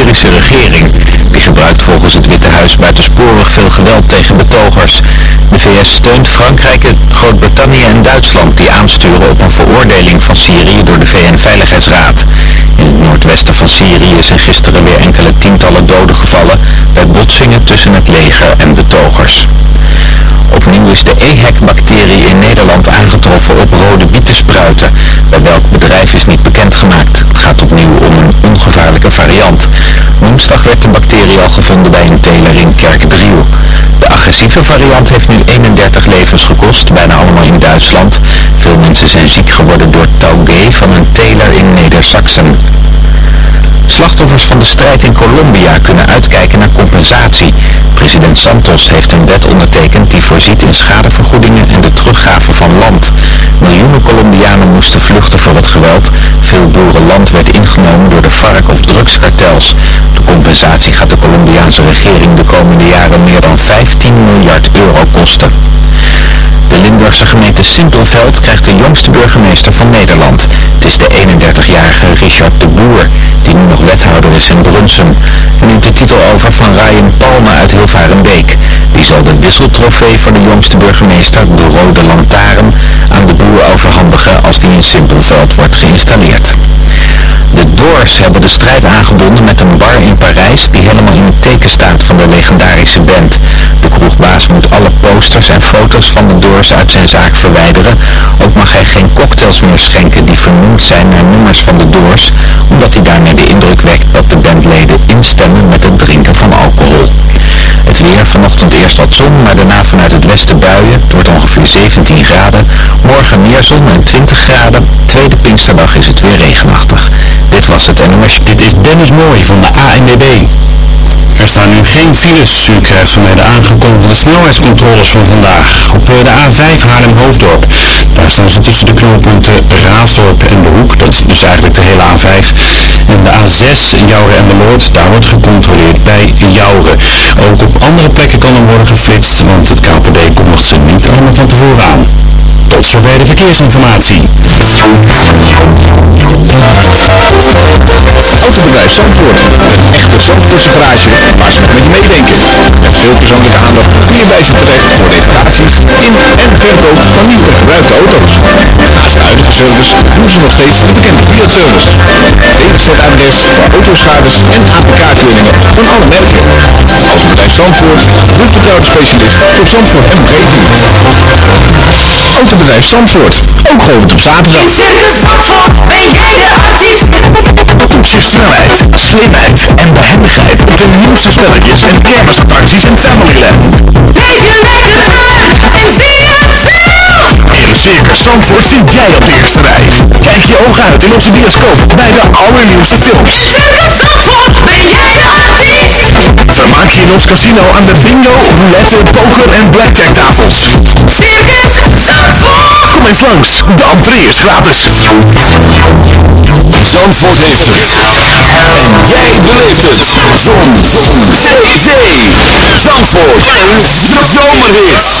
Syrische regering. Die gebruikt volgens het Witte Huis buitensporig veel geweld tegen betogers. De VS steunt Frankrijk, Groot-Brittannië en Duitsland die aansturen op een veroordeling van Syrië door de VN-veiligheidsraad. In het noordwesten van Syrië zijn gisteren weer enkele tientallen doden gevallen bij botsingen tussen het leger en betogers. Opnieuw is de EHEC-bacterie in Nederland aangetroffen op rode bietenspruiten. Bij welk bedrijf is niet bekendgemaakt. Het gaat opnieuw om een ongevaarlijke variant. Woensdag werd de bacterie al gevonden bij een teler in Kerkdriel. De agressieve variant heeft nu 31 levens gekost, bijna allemaal in Duitsland. Veel mensen zijn ziek geworden door taugé van een teler in Neder-Saxen. Slachtoffers van de strijd in Colombia kunnen uitkijken naar compensatie. President Santos heeft een wet ondertekend die voorziet in schadevergoedingen en de teruggave van land. Miljoenen Colombianen moesten vluchten voor het geweld. Veel boerenland werd ingenomen door de FARC of drugskartels. De compensatie gaat de Colombiaanse regering de komende jaren meer dan 15 miljard euro kosten. De Limburgse gemeente Simpelveld krijgt de jongste burgemeester van Nederland. Het is de 31-jarige Richard de Boer, die nu nog wethouder is in Brunsum. Hij neemt de titel over van Ryan Palme uit Hilvarenbeek. Die zal de wisseltrofee voor de jongste burgemeester, de Rode Lantaarn, aan de Boer overhandigen als die in Simpelveld wordt geïnstalleerd. De Doors hebben de strijd aangebonden met een bar in Parijs die helemaal in het teken staat van de legendarische band. Kroegbaas moet alle posters en foto's van de Doors uit zijn zaak verwijderen. Ook mag hij geen cocktails meer schenken die vernoemd zijn naar nummers van de Doors, omdat hij daarmee de indruk wekt dat de bandleden instemmen met het drinken van alcohol. Het weer, vanochtend eerst wat zon, maar daarna vanuit het westen buien. Het wordt ongeveer 17 graden. Morgen meer zon en 20 graden. Tweede Pinksterdag is het weer regenachtig. Dit was het NOS. Dit is Dennis Mooij van de ANWB. Er staan nu geen files. U krijgt van mij de aangekondigde snelheidscontroles van vandaag. Op de A5 Haarlem-Hoofddorp. Daar staan ze tussen de knooppunten Raasdorp en De Hoek. Dat is dus eigenlijk de hele A5. En de A6 Jouren en Beloord. Daar wordt gecontroleerd bij Jouren. Ook op andere plekken kan er worden geflitst. Want het KPD kondigt ze niet allemaal van tevoren aan. Tot zover de verkeersinformatie. Autobedrijf Zandvoort. Een echte Zandvoortse garage waar ze met meedenken. Met veel persoonlijke aandacht kun je bij ze terecht voor reparaties in en verkoop van nieuwe gebruikte auto's. Naast de huidige service doen ze nog steeds de bekende Fiat-service. DWZ-adres voor autoschades en APK-keuringen van alle merken. Autobedrijf Zandvoort, de vertrouwde specialist voor Zandvoort en omgeving. Autobedrijf Zandvoort, ook geopend op zaterdag. Toets je snelheid, slimheid en behendigheid op de nieuwste spelletjes en kermisattracties in Familyland. Circus Zandvoort zit jij op de eerste rij. Kijk je ogen uit in onze bioscoop bij de allernieuwste films. Vermaak je in ons casino aan de bingo, roulette, poker en blackjack tafels. Kom eens langs, de entree is gratis. Zandvoort heeft het. En jij beleeft het. Zon. Zee. Zee. Zandvoort. Een zomerhit.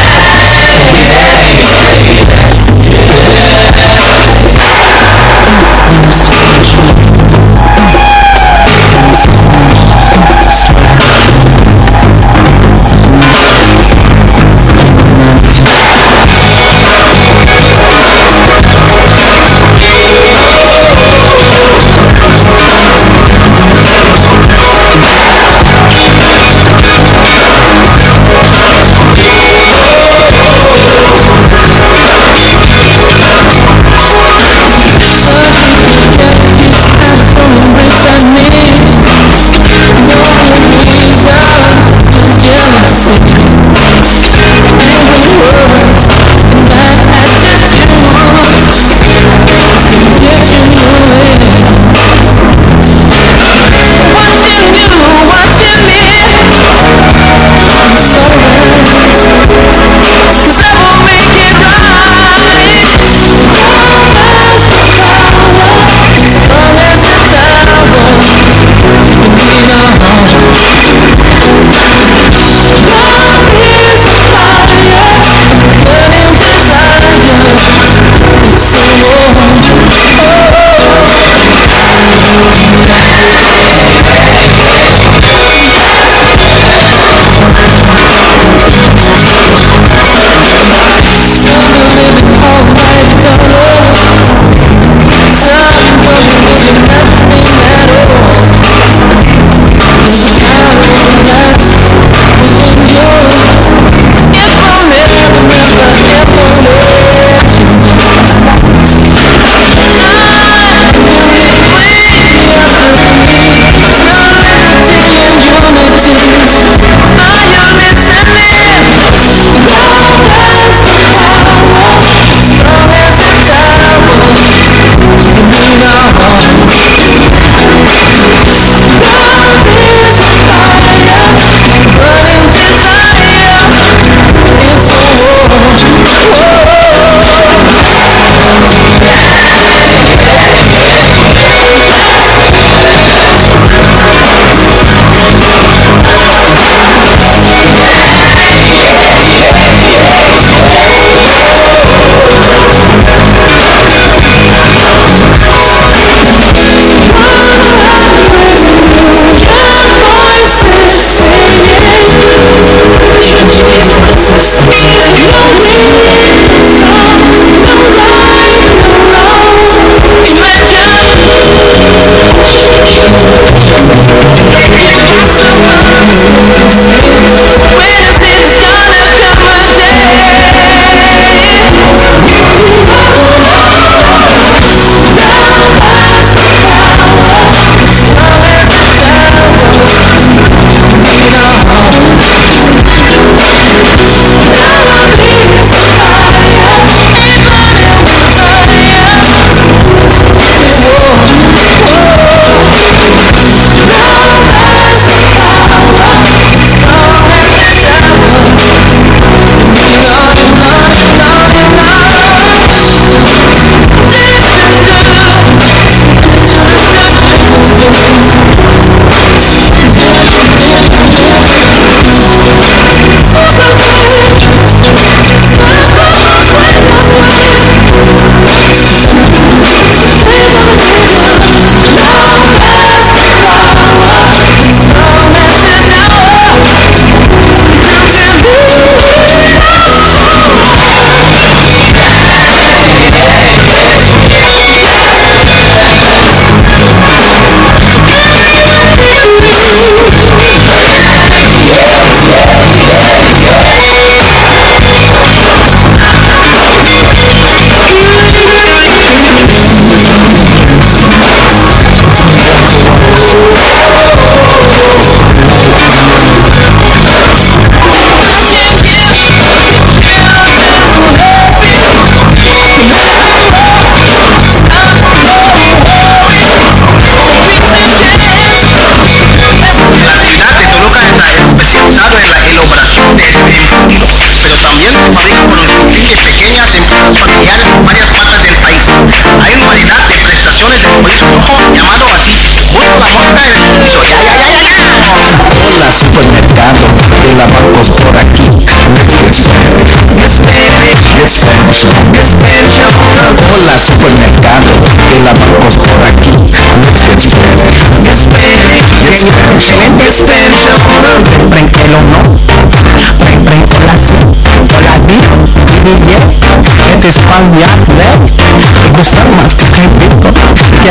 Miguel, het is Spanjaard wel. Ik ben que a winkel.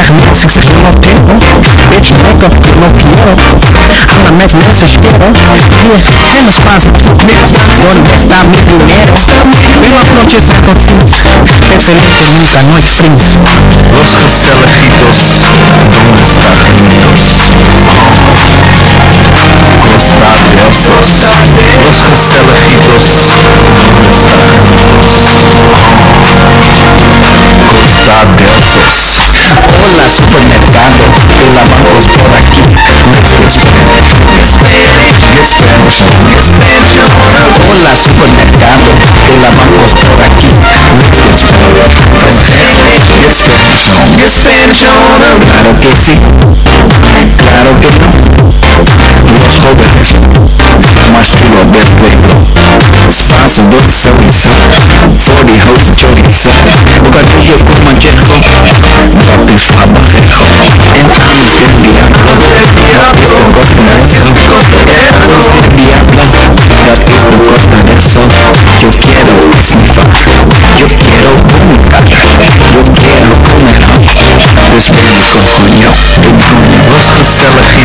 se mensen veel tempo. Bitch, lekker, nog quiero. Anda met mensen stero. Hier, en een Spaanse troep mix. Donde está mi dinero? Vengo a processar tot ziens. Met Perfeito nunca nooit vriends. Spanish on. Claro que sí, claro que no. Los jóvenes, más chulo del pueblo. Spaanse dorst sowieso, voor die hoofd chorizo. Bocadillo con manchejo, dat is fabajejo. En arroz del diablo, is de costa de eso. Arroz del diablo, dat is de costa eso. Yo quiero esnifar, yo quiero vomitar. What's the cellar?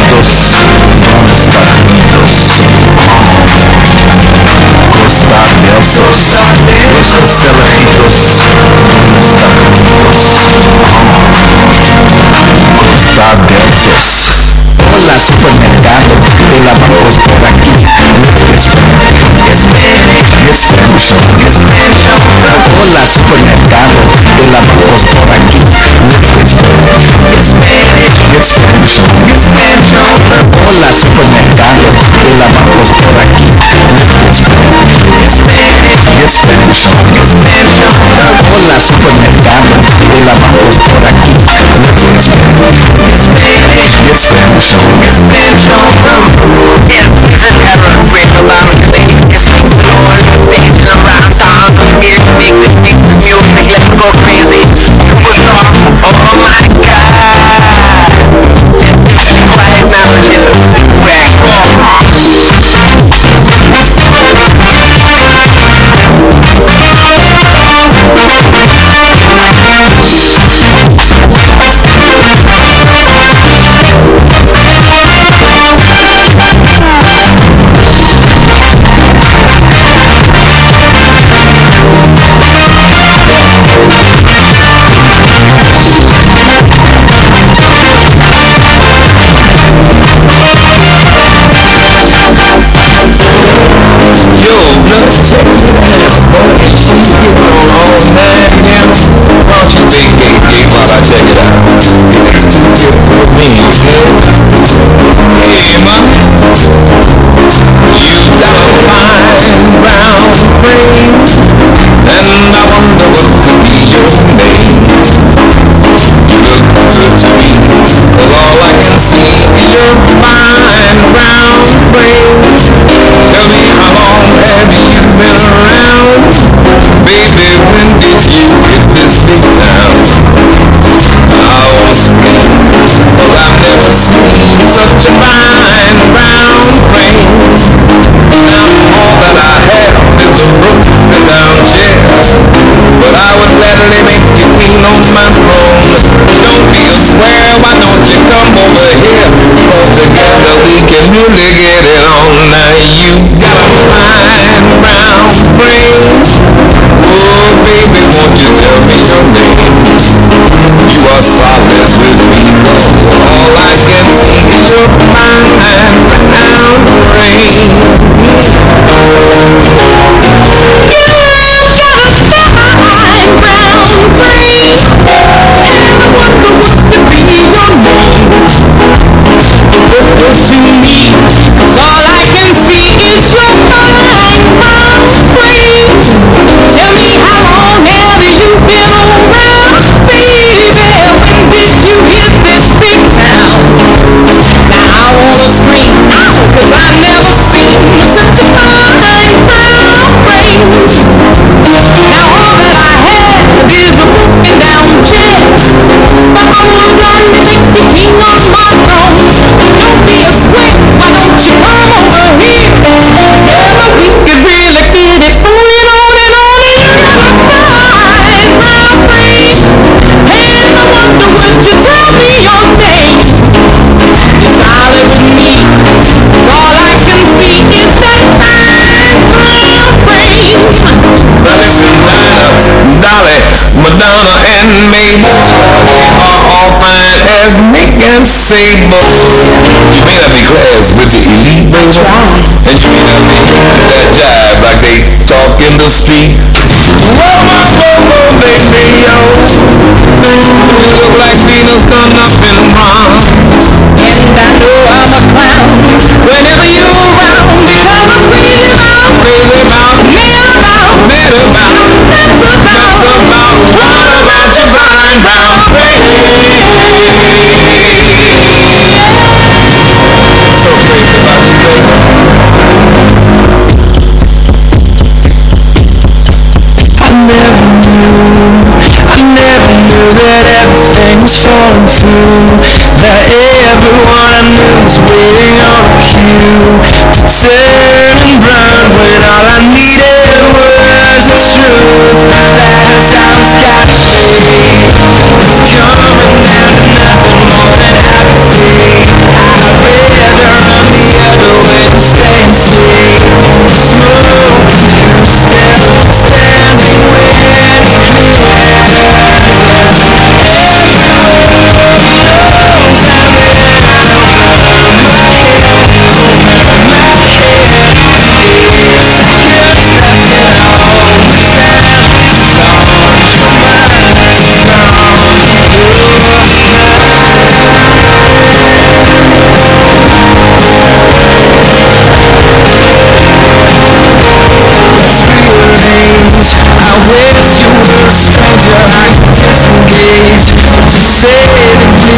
Despecho, la bola, supermercado, lavamos por. silence with me Cause all I can see is your mind Sable. You not be class with the elite, baby. And you not be that jive like they talk in the street. Whoa, whoa, whoa, baby, yo. You look like Venus done up in Mars. And I know I'm a clown Whenever you're around, you have a crazy about, crazy about, mad about, mad about, nuts about, nuts about, wild about I never knew that everything was falling through That everyone I knew was waiting on a cue To turn and run when all I needed was the truth. That's how it's gotta be. Coming down to nothing more than apathy I'd rather run the other way than stay and see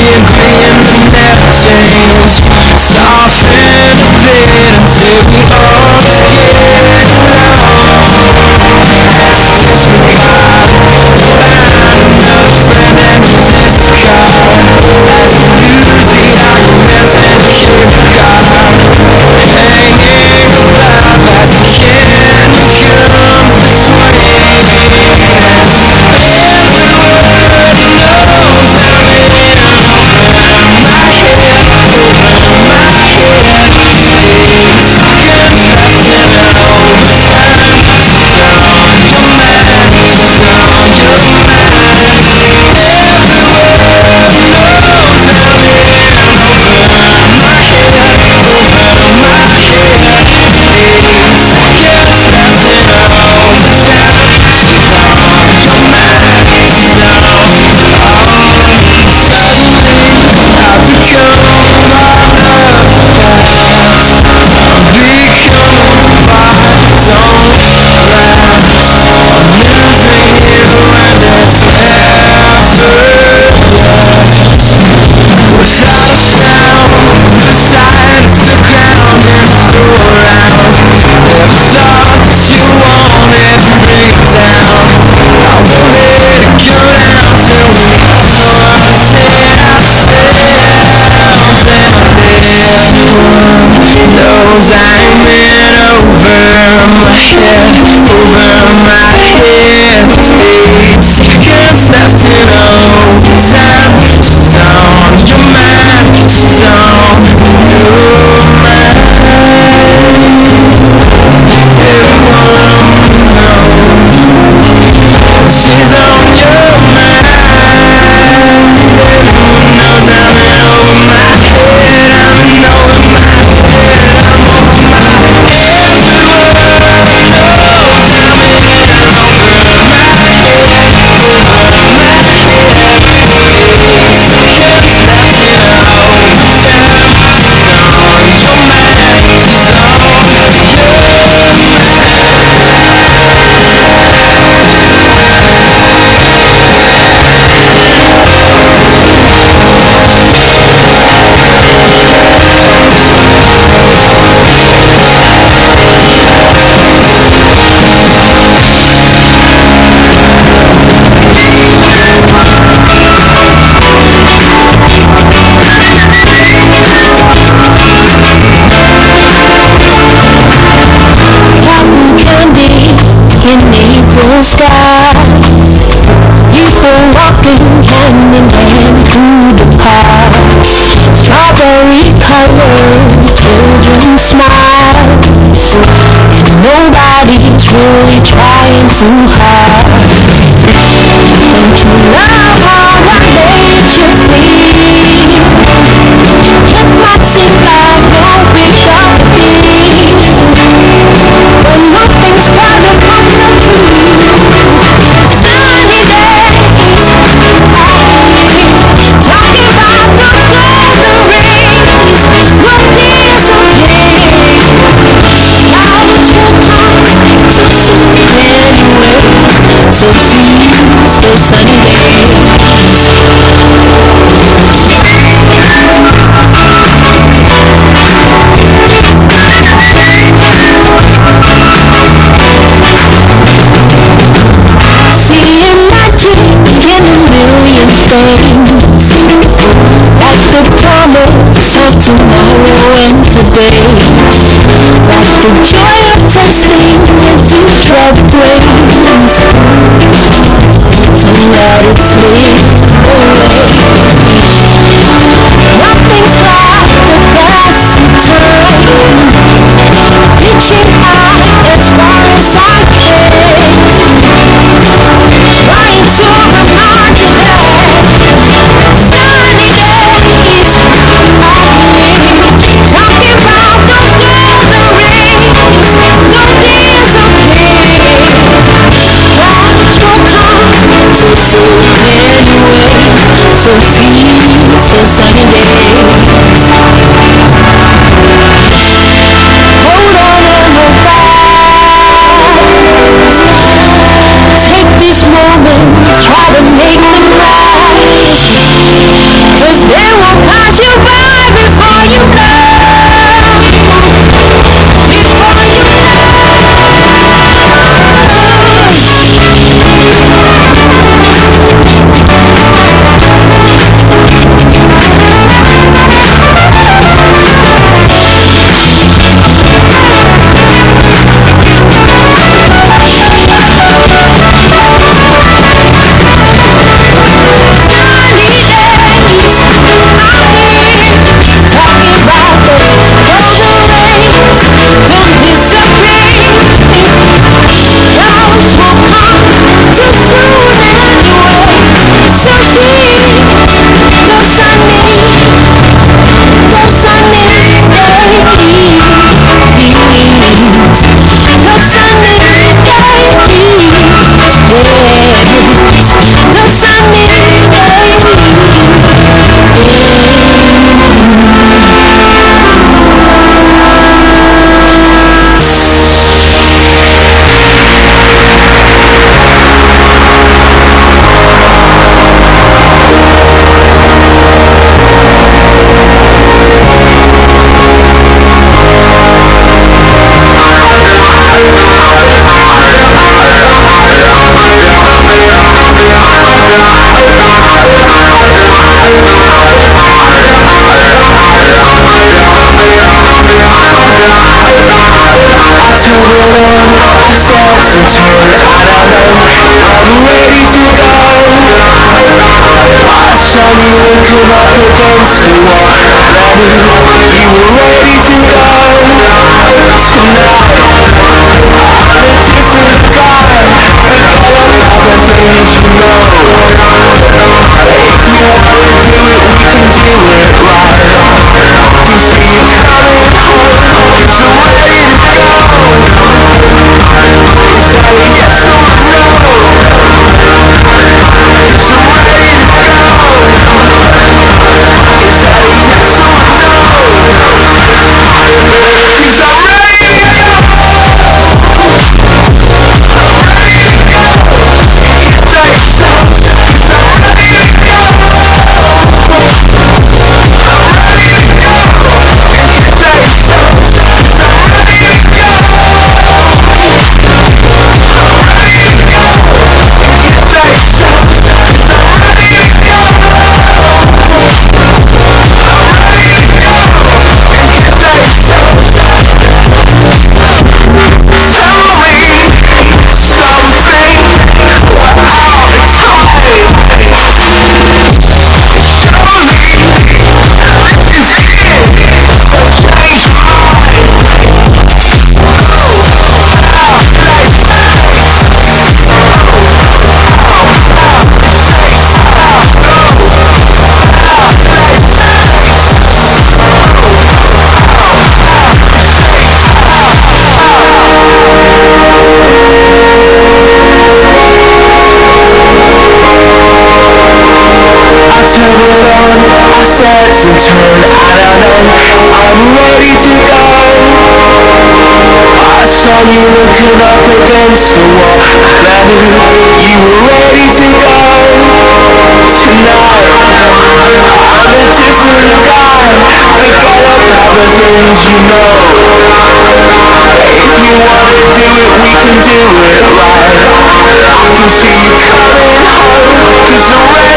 Your glance never changed Softened a bit until we goes. April skies. People walking hand in hand through the park. Strawberry colored children smiles. And nobody's really trying too hard. The joy of tasting into troubled brains So the things you know If you wanna do it, we can do it right. I can see you coming home. Cause you're ready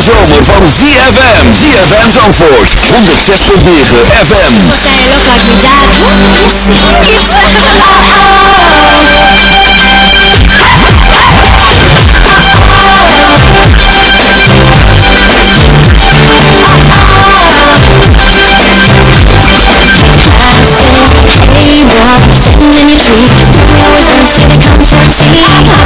zomer van ZFM. ZFM Zandvoort. 106.9 FM. Say you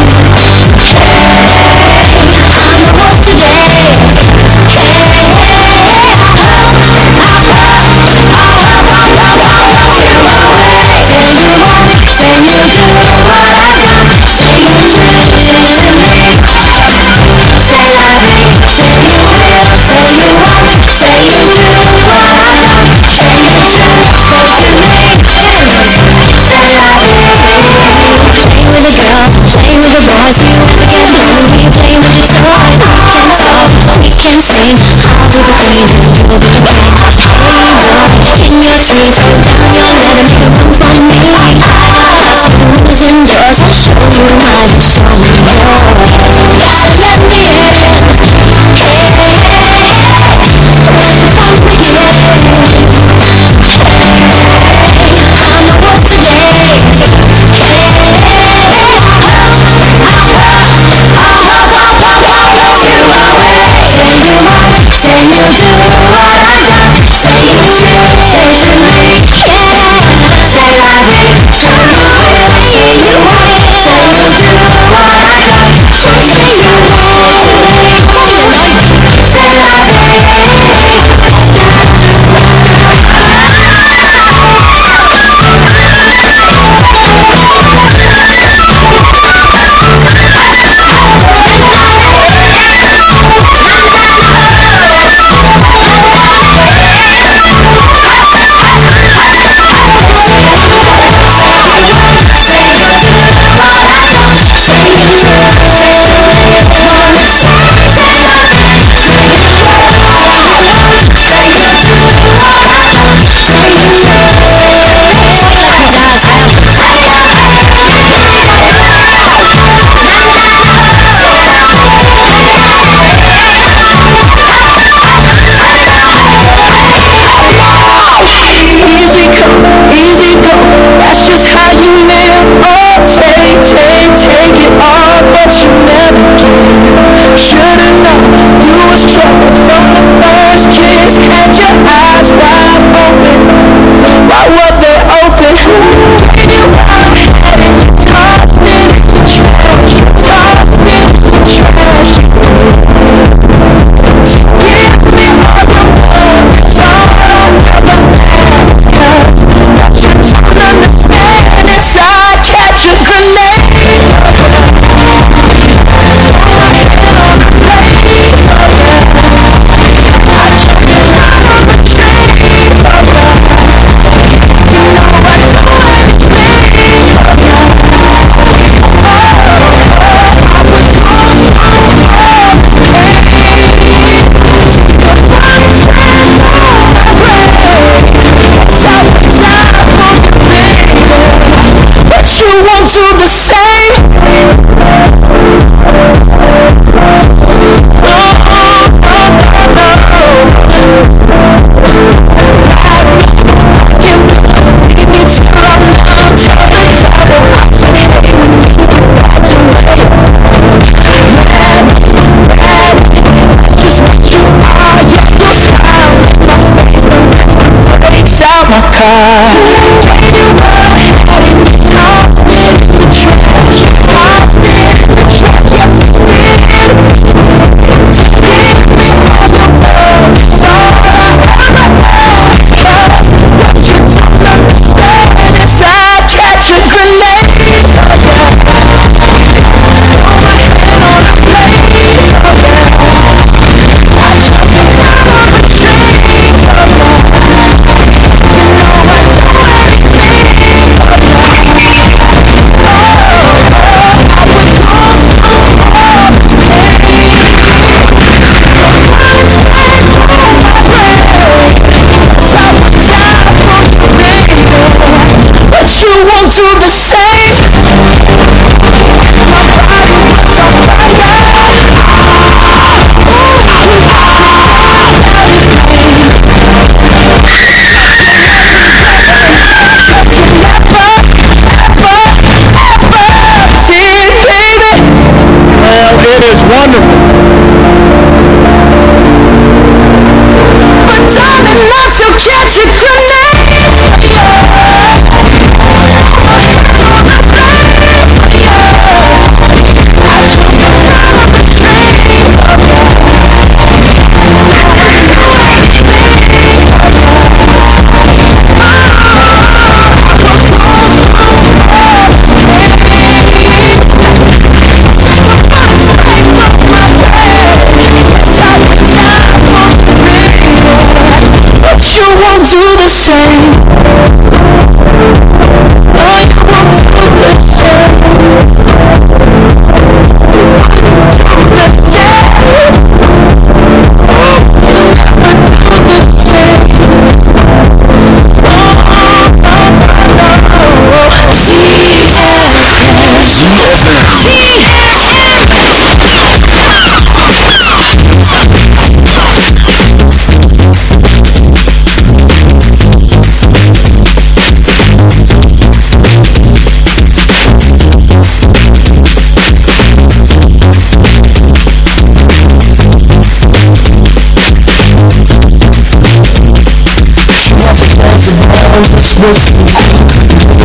I just wanna be with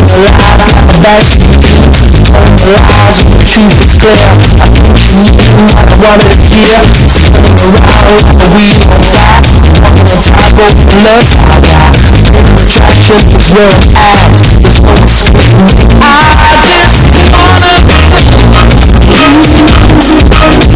You.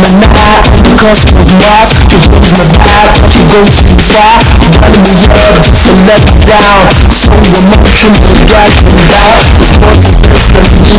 me night, because it was mad It really was bad, it really was bad I'm running the world to let down So many killing the guys in the house. Sports, let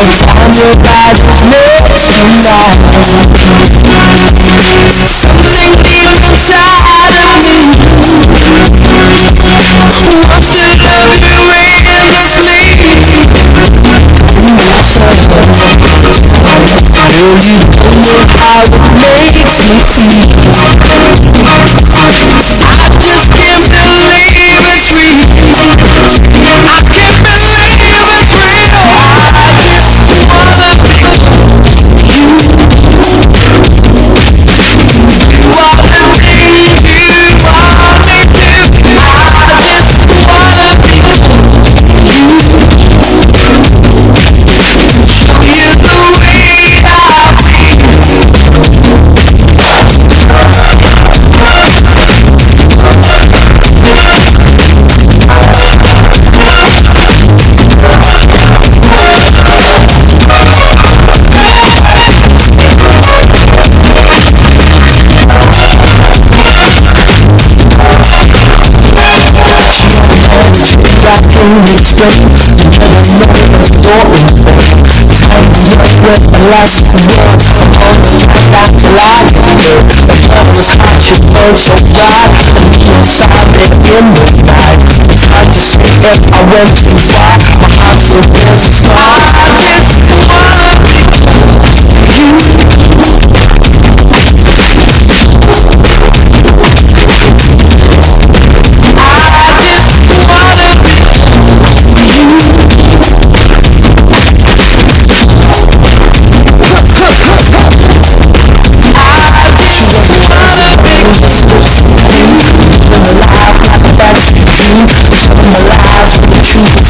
Girl, you. don't know how it makes me feel with friends But the marriage door is open I'm breathless and last to All back alive The others start to burn so bright I'm inside there in the night It's hard to say that I went too far My heart's a real surprise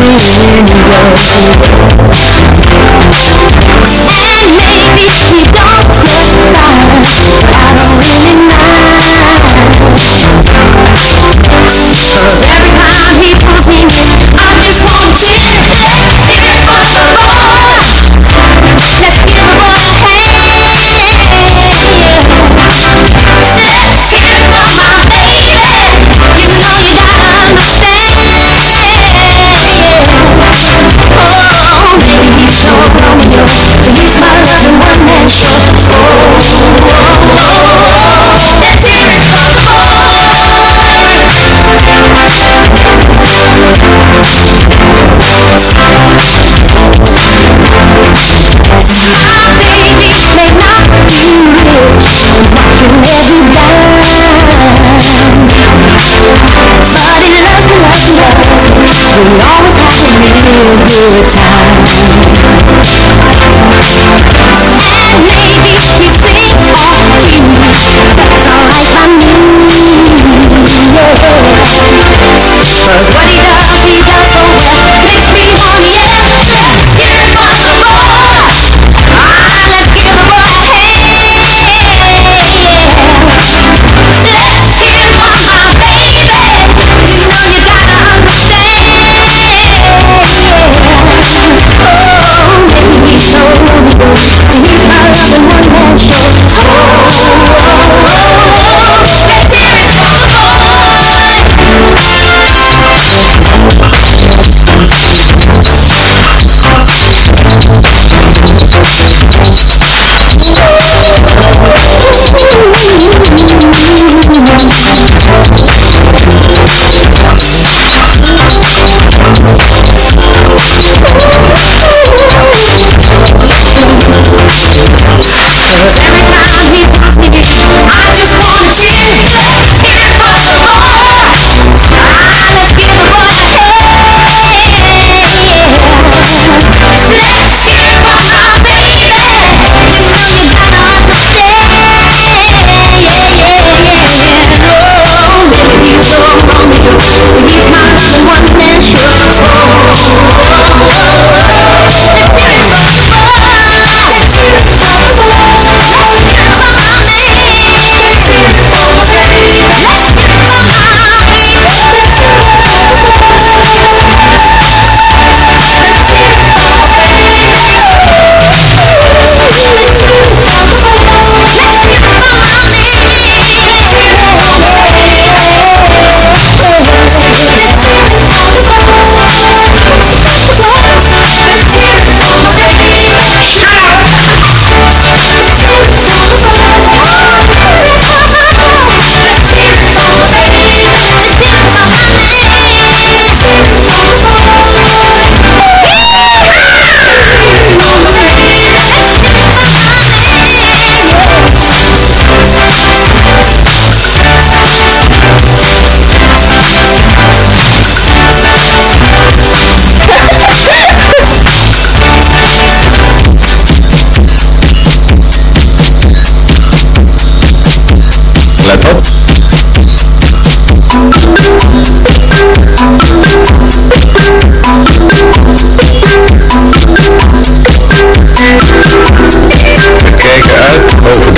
me in your you. do it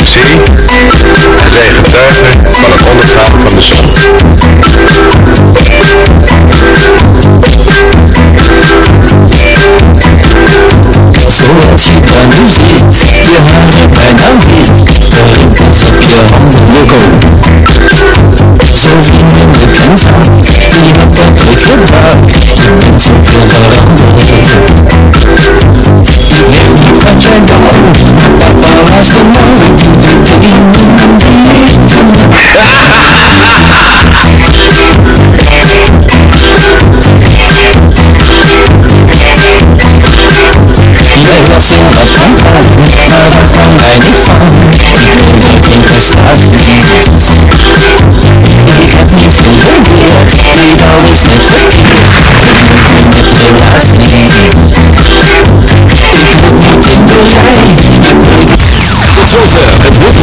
en zijn getuigen van het ondergaan van de zon. Je daar nu zit, je haren rimpels op je handen loco. Zo vrienden de die had dat ooit gebouwd, en zoveel veranderd. Ik weet niet wat jij papa was er ik heb niet in de rij,